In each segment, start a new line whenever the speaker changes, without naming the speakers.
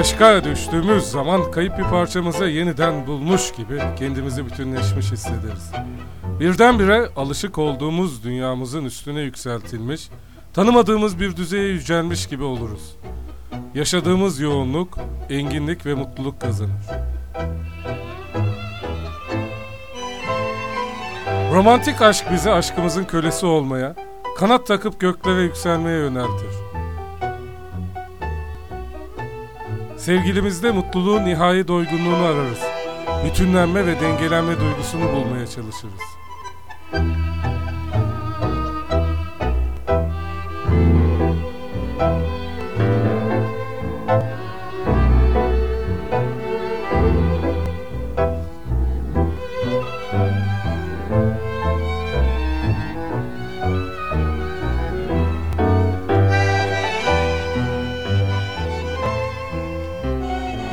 Aşka düştüğümüz zaman kayıp bir parçamızı yeniden bulmuş gibi kendimizi bütünleşmiş hissederiz. Birdenbire alışık olduğumuz dünyamızın üstüne yükseltilmiş, tanımadığımız bir düzeye yücelmiş gibi oluruz. Yaşadığımız yoğunluk, enginlik ve mutluluk kazanır. Romantik aşk bizi aşkımızın kölesi olmaya, kanat takıp göklere yükselmeye yöneltir. Sevgilimizde mutluluğun nihai doygunluğunu ararız. Bütünlenme ve dengelenme duygusunu bulmaya çalışırız.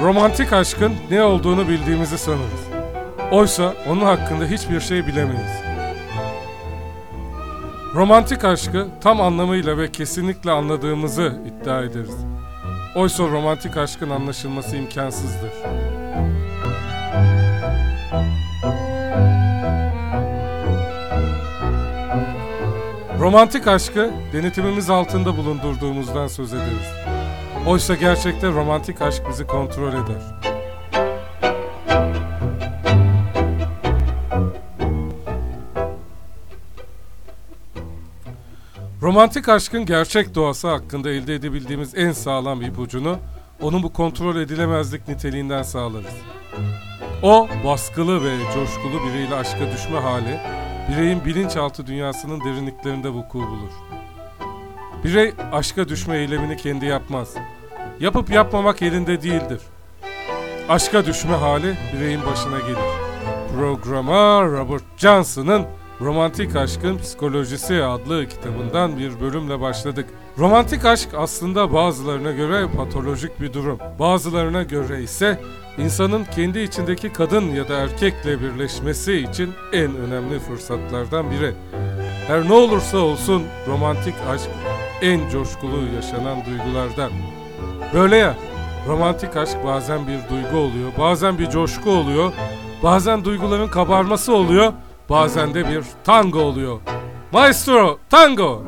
Romantik aşkın ne olduğunu bildiğimizi sanırız. Oysa onun hakkında hiçbir şey bilemeyiz. Romantik aşkı tam anlamıyla ve kesinlikle anladığımızı iddia ederiz. Oysa romantik aşkın anlaşılması imkansızdır. Romantik aşkı denetimimiz altında bulundurduğumuzdan söz ederiz. Oysa gerçekte romantik aşk bizi kontrol eder. Romantik aşkın gerçek doğası hakkında elde edebildiğimiz en sağlam ipucunu onun bu kontrol edilemezlik niteliğinden sağlarız. O baskılı ve coşkulu biriyle aşka düşme hali bireyin bilinçaltı dünyasının derinliklerinde vuku bulur. Birey aşka düşme eylemini kendi yapmaz. Yapıp yapmamak elinde değildir. Aşka düşme hali bireyin başına gelir. Programa Robert Johnson'ın Romantik Aşkın Psikolojisi adlı kitabından bir bölümle başladık. Romantik aşk aslında bazılarına göre patolojik bir durum. Bazılarına göre ise insanın kendi içindeki kadın ya da erkekle birleşmesi için en önemli fırsatlardan biri. Her ne olursa olsun romantik aşk en coşkulu yaşanan duygulardan. Böyle ya, romantik aşk bazen bir duygu oluyor, bazen bir coşku oluyor, bazen duyguların kabarması oluyor, bazen de bir tango oluyor. Maestro, tango!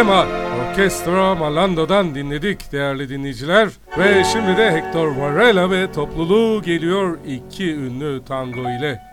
Orkestra Malando'dan dinledik değerli dinleyiciler. Ve şimdi de Hector Varela ve topluluğu geliyor iki ünlü tango ile.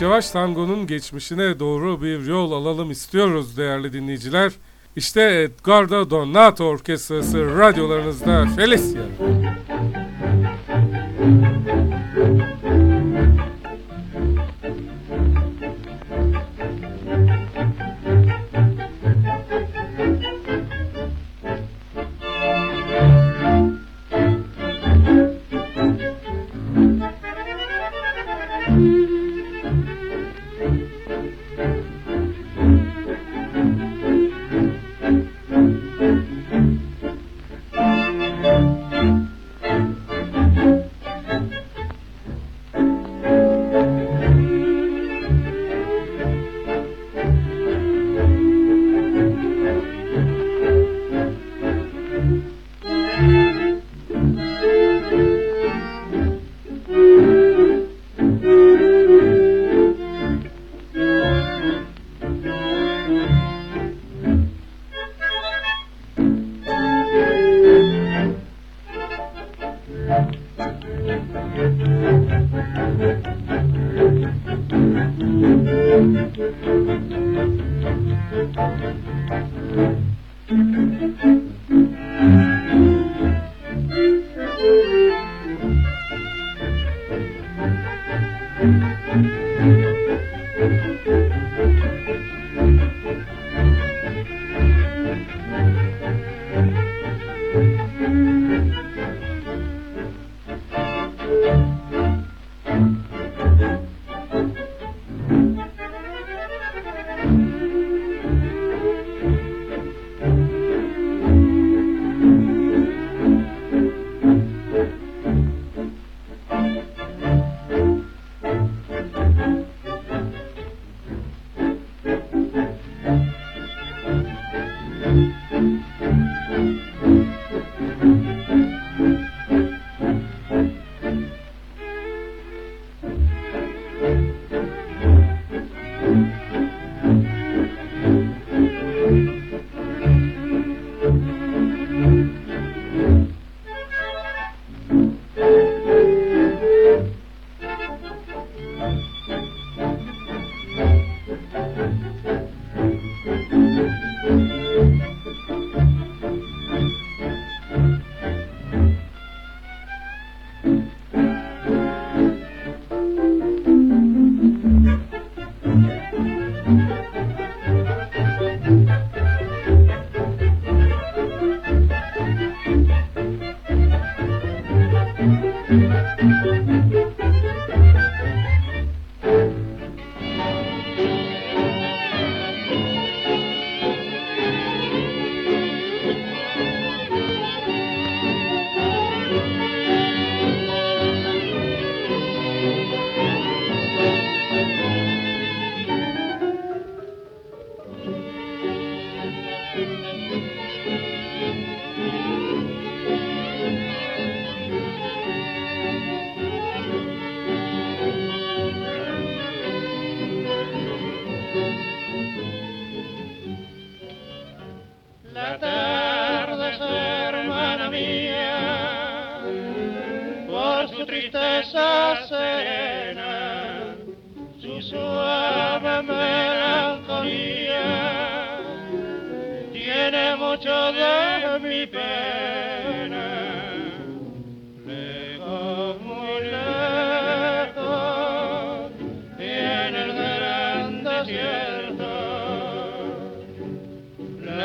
Yavaş tangonun geçmişine doğru bir yol alalım istiyoruz değerli dinleyiciler. İşte Edgardo Donato Orkestrası radyolarınızda Felicia.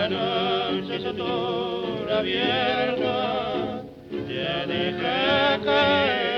la noche su abierta, te dejé caer.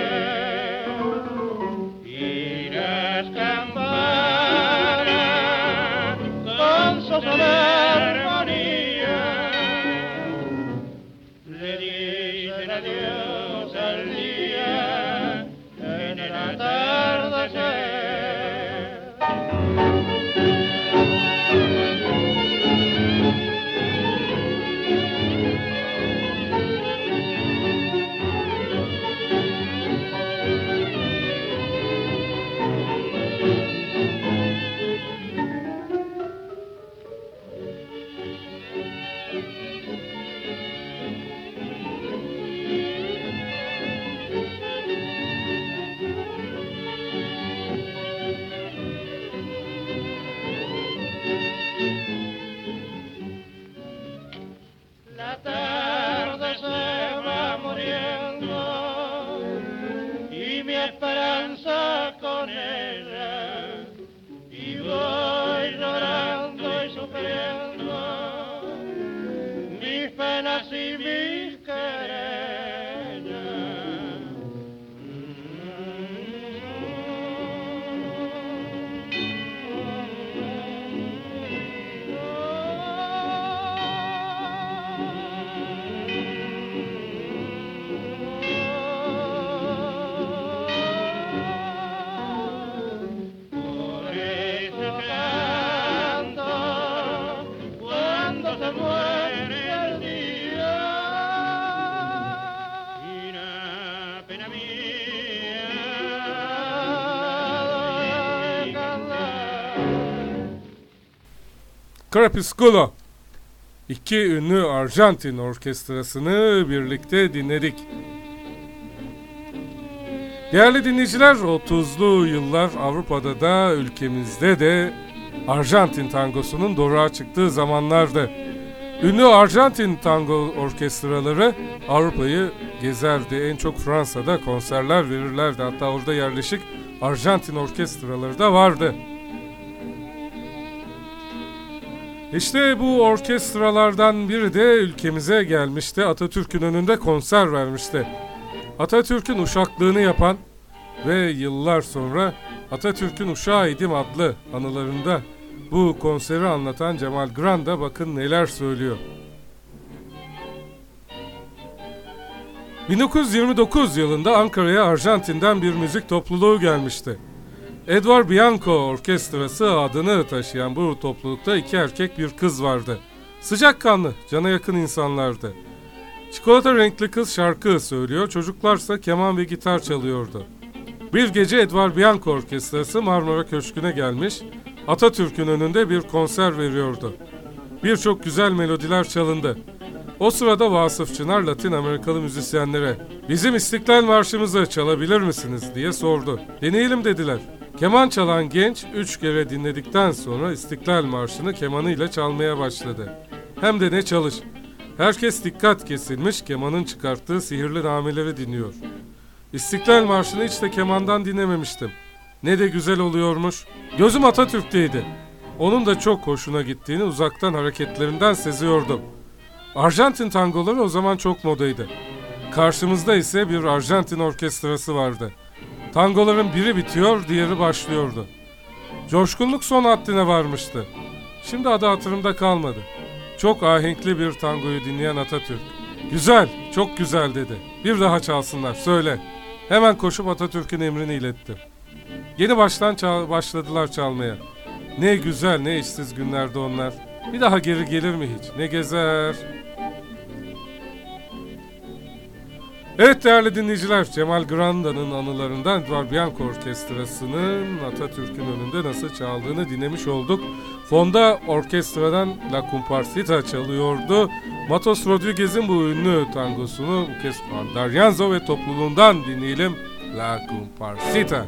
Crepusculo. İki ünlü Arjantin orkestrasını birlikte dinledik. Değerli dinleyiciler 30'lu yıllar Avrupa'da da ülkemizde de Arjantin tangosunun doruğa çıktığı zamanlardı. Ünlü Arjantin tango orkestraları Avrupa'yı gezerdi. En çok Fransa'da konserler verirlerdi. Hatta orada yerleşik Arjantin orkestraları da vardı. İşte bu orkestralardan biri de ülkemize gelmişti. Atatürk'ün önünde konser vermişti. Atatürk'ün uşaklığını yapan ve yıllar sonra Atatürk'ün Uşağıydım adlı anılarında bu konseri anlatan Cemal Granda bakın neler söylüyor. 1929 yılında Ankara'ya Arjantin'den bir müzik topluluğu gelmişti. Edward Bianco Orkestrası adını taşıyan bu toplulukta iki erkek bir kız vardı. Sıcakkanlı, cana yakın insanlardı. Çikolata renkli kız şarkı söylüyor, çocuklarsa keman ve gitar çalıyordu. Bir gece Edward Bianco Orkestrası Marmara Köşkü'ne gelmiş, Atatürk'ün önünde bir konser veriyordu. Birçok güzel melodiler çalındı. O sırada Vasıf Çınar Latin Amerikalı müzisyenlere bizim İstiklal Marşımızı çalabilir misiniz diye sordu. Deneyelim dediler. Keman çalan genç üç kere dinledikten sonra İstiklal Marşı'nı kemanıyla çalmaya başladı. Hem de ne çalış. Herkes dikkat kesilmiş kemanın çıkarttığı sihirli nameleri dinliyor. İstiklal Marşı'nı hiç de kemandan dinlememiştim. Ne de güzel oluyormuş. Gözüm Atatürk'teydi. Onun da çok hoşuna gittiğini uzaktan hareketlerinden seziyordum. Arjantin tangoları o zaman çok modaydı. Karşımızda ise bir Arjantin orkestrası vardı. Tangoların biri bitiyor, diğeri başlıyordu. Coşkunluk son haddine varmıştı. Şimdi adı hatırımda kalmadı. Çok ahenkli bir tangoyu dinleyen Atatürk. Güzel, çok güzel dedi. Bir daha çalsınlar, söyle. Hemen koşup Atatürk'ün emrini ilettim. Yeni baştan çal başladılar çalmaya. Ne güzel, ne işsiz günlerdi onlar. Bir daha geri gelir mi hiç? Ne gezer? Evet değerli dinleyiciler, Cemal Granda'nın anılarından Edward Bianco Orkestrası'nın Atatürk'ün önünde nasıl çaldığını dinlemiş olduk. Fonda orkestradan La Comparsita çalıyordu. Matos Rodriguez'in bu ünlü tangosunu bu kez Daryanzo ve topluluğundan dinleyelim. La Comparsita.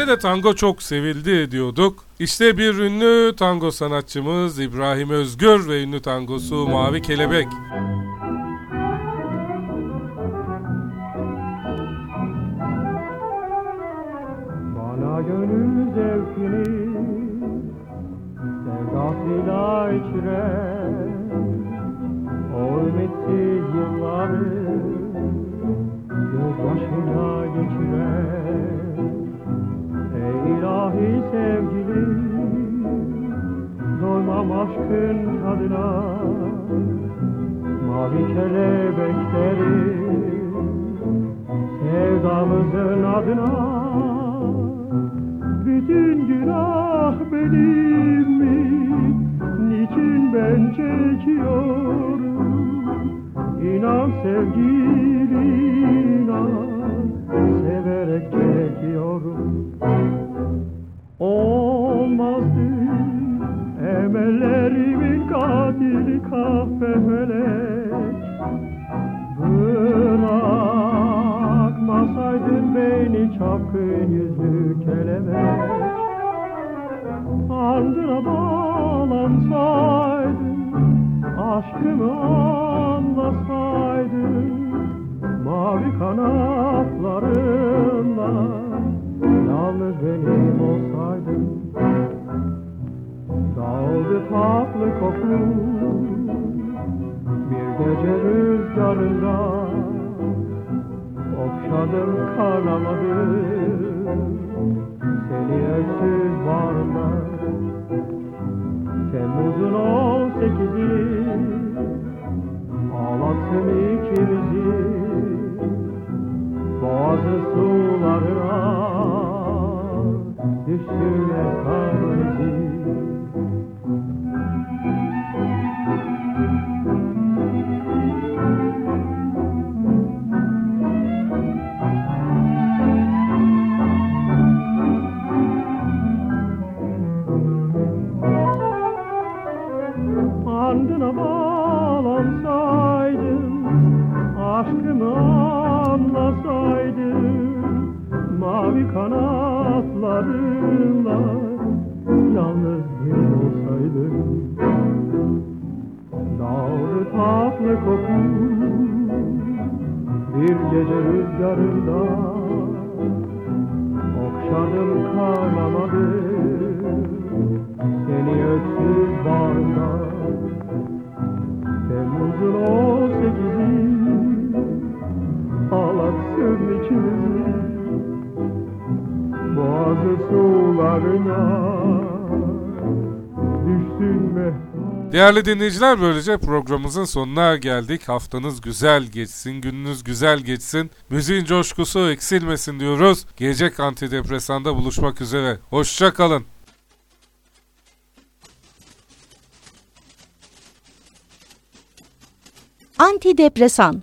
Ülkemizde de tango çok sevildi diyorduk. İşte bir ünlü tango sanatçımız İbrahim Özgür ve ünlü tangosu Mavi Kelebek.
Aşkın tadına Mavi kelebekleri sevdamızın adına bütün günah benim mi? Niçin ben çekiyorum? İnan sevgili inan Severek çekiyorum Olmazdı emellerimin katili felek Bırakmasaydın beni çapkın yüzlü kelebek Ardına bağlansaydın Aşkımı anlasaydın. Mavi kanatlarınla tatlı kokun Bir gece rüzgarında Okşadım kanamadım Seni öksüz bağrımda Temmuz'un on sekizi Ağlatsın Aşkımı anlasaydın Mavi kanatlarınla Yalnız bir olsaydın Dağıldı tatlı kokun Bir gece rüzgarında Okşadım kanamadım Seni öksüz bağrımda Temmuz'un o
Değerli dinleyiciler böylece programımızın sonuna geldik. Haftanız güzel geçsin, gününüz güzel geçsin. Müziğin coşkusu eksilmesin diyoruz. Gelecek antidepresanda buluşmak üzere. Hoşça kalın.
Antidepresan